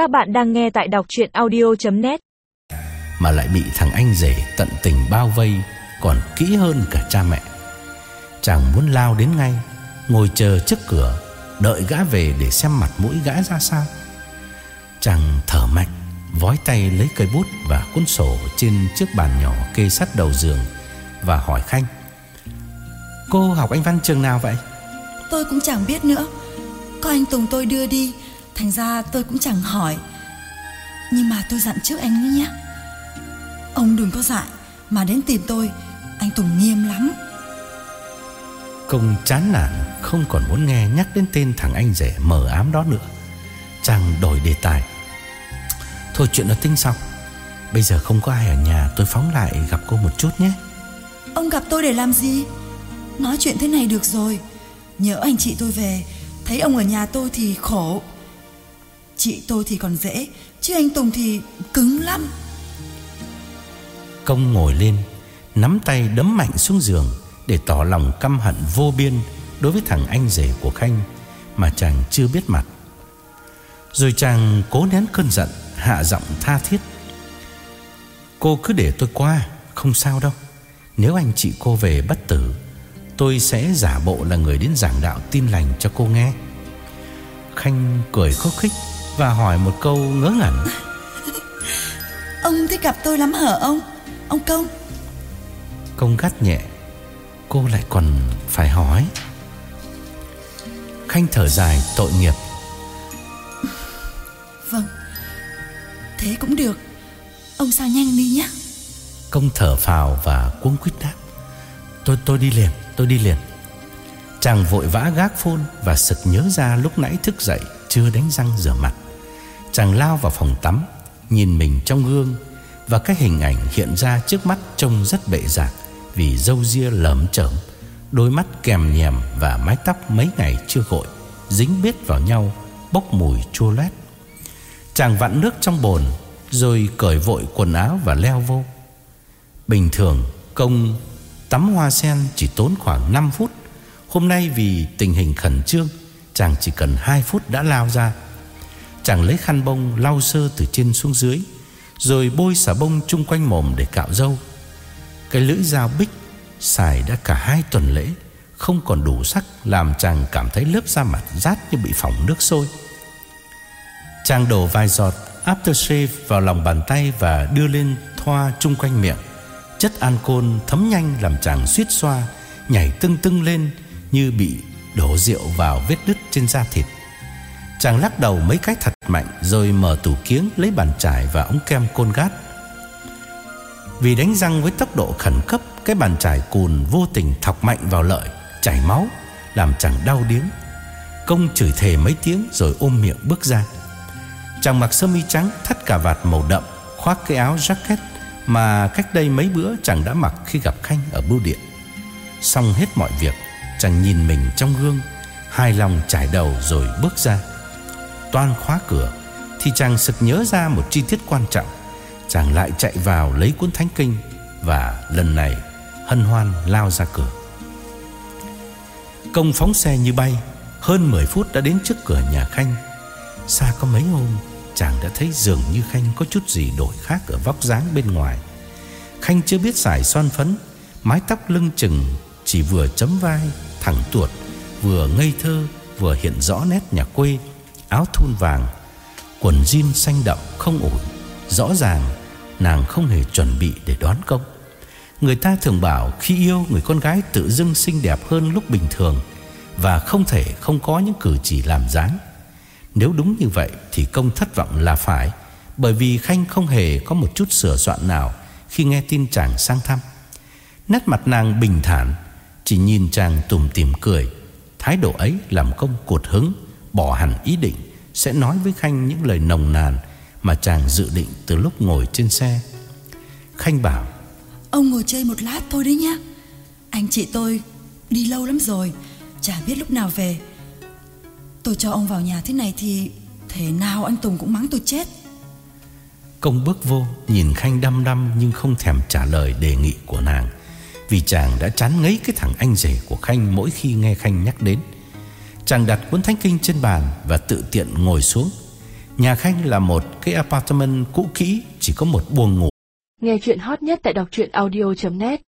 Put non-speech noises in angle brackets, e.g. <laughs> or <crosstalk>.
Các bạn đang nghe tại đọc chuyện audio.net Mà lại bị thằng anh rể tận tình bao vây Còn kỹ hơn cả cha mẹ. Chàng muốn lao đến ngay Ngồi chờ trước cửa Đợi gã về để xem mặt mũi gã ra sao. Chàng thở mạnh Vói tay lấy cây bút và cuốn sổ Trên chiếc bàn nhỏ kê sát đầu giường Và hỏi Khanh Cô học anh văn trường nào vậy? Tôi cũng chẳng biết nữa. Có anh Tùng tôi đưa đi Thành ra tôi cũng chẳng hỏi. Nhưng mà tôi dặn trước anh ấy nhé. Ông đừng có dại Mà đến tìm tôi Anh Tùng nghiêm lắm. Công chán nản Không còn muốn nghe nhắc đến tên thằng anh rể mờ ám đó nữa. Chàng đổi đề tài. Thôi chuyện đó tính sau. Bây giờ không có ai ở nhà Tôi phóng lại gặp cô một chút nhé. Ông gặp tôi để làm gì? Nói chuyện thế này được rồi. Nhớ anh chị tôi về. Thấy ông ở nhà tôi thì khổ Chị tôi thì còn dễ, Chứ anh Tùng thì cứng lắm. Công ngồi lên, Nắm tay đấm mạnh xuống giường Để tỏ lòng căm hận vô biên Đối với thằng anh rể của Khanh Mà chàng chưa biết mặt. Rồi chàng cố nén cơn giận, Hạ giọng tha thiết. Cô cứ để tôi qua, Không sao đâu. Nếu anh chị cô về bất tử, Tôi sẽ giả bộ là người đến giảng đạo tin lành cho cô nghe. Khanh cười khúc khích. Và hỏi một câu ngớ ngẩn. <laughs> Ông thích gặp tôi lắm hả ông? Ông Công? Công gắt nhẹ Cô lại còn phải hỏi. Khanh thở dài tội nghiệp. <laughs> Vâng Thế cũng được. Ông sao nhanh đi nhé Công thở phào và cuống quýt đáp. Tôi tôi đi liền tôi đi liền. Chàng vội vã gác phôn Và sực nhớ ra lúc nãy thức dậy chưa đánh răng rửa mặt. Chàng lao vào phòng tắm, Nhìn mình trong gương Và các hình ảnh hiện ra trước mắt Trông rất bệ rạc Vì râu ria lởm chởm, Đôi mắt kèm nhèm và mái tóc mấy ngày chưa gội, Dính bết vào nhau, Bốc mùi chua loét Chàng vặn nước trong bồn Rồi cởi vội quần áo và leo vô. Bình thường, công tắm hoa sen chỉ tốn khoảng 5 phút. Hôm nay vì tình hình khẩn trương Chàng chỉ cần 2 phút đã lao ra. Chàng lấy khăn bông lau sơ từ trên xuống dưới, Rồi bôi xà bông chung quanh mồm để cạo râu. Cái lưỡi dao bích Xài đã cả hai tuần lễ, Không còn đủ sắc Làm chàng cảm thấy lớp da mặt rát như bị phỏng nước sôi. Chàng đổ vài giọt aftershave vào lòng bàn tay Và đưa lên thoa chung quanh miệng. Chất alcohol thấm nhanh làm chàng suýt xoa, Nhảy tưng tưng lên Như bị đổ rượu vào vết đứt trên da thịt. Chàng lắc đầu mấy cái thật mạnh Rồi mở tủ kiếng lấy bàn chải và ống kem côn gát Vì đánh răng với tốc độ khẩn cấp, Cái bàn chải cùn vô tình thọc mạnh vào lợi, Chảy máu, Làm chàng đau điếng. Công chửi thề mấy tiếng rồi ôm miệng bước ra. Chàng mặc sơ mi trắng, Thắt cà vạt màu đậm, Khoác cái áo jacket Mà cách đây mấy bữa chàng đã mặc khi gặp Khanh ở bưu điện. Xong hết mọi việc Chàng nhìn mình trong gương, Hài lòng trải đầu rồi bước ra. Toan khóa cửa, Thì chàng sực nhớ ra một chi tiết quan trọng. Chàng lại chạy vào lấy cuốn thánh kinh Và lần này hân hoan lao ra cửa. Công phóng xe như bay, Hơn 10 phút đã đến trước cửa nhà Khanh. Xa có mấy hôm, Chàng đã thấy dường như Khanh có chút gì đổi khác Ở vóc dáng bên ngoài. Khanh chưa biết xài son phấn, Mái tóc lưng chừng Chỉ vừa chấm vai Thẳng tuột Vừa ngây thơ Vừa hiện rõ nét nhà quê Áo thun vàng Quần jean xanh đậm không ổn, Rõ ràng nàng không hề chuẩn bị để đón công Người ta thường bảo Khi yêu người con gái tự dưng xinh đẹp hơn lúc bình thường Và không thể không có những cử chỉ làm dáng. Nếu đúng như vậy Thì công thất vọng là phải Bởi vì Khanh không hề có một chút sửa soạn nào Khi nghe tin chàng sang thăm. Nét mặt nàng bình thản chỉ nhìn chàng tùm tìm cười. Thái độ ấy làm công cột hứng Bỏ hẳn ý định Sẽ nói với Khanh những lời nồng nàn Mà chàng dự định từ lúc ngồi trên xe. Khanh bảo Ông ngồi chơi một lát thôi đấy nhá. Anh chị tôi đi lâu lắm rồi Chả biết lúc nào về. Tôi cho ông vào nhà thế này thì Thế nào anh Tùng cũng mắng tôi chết. Công bước vô Nhìn Khanh đăm đăm Nhưng không thèm trả lời đề nghị của nàng vì chàng đã chán ngấy cái thằng anh rể của Khanh Mỗi khi nghe Khanh nhắc đến. Chàng đặt cuốn thánh kinh trên bàn Và tự tiện ngồi xuống. Nhà Khanh là một cái apartment cũ kỹ, Chỉ có một buồng ngủ. Nghe chuyện hot nhất tại đọc truyện audio.net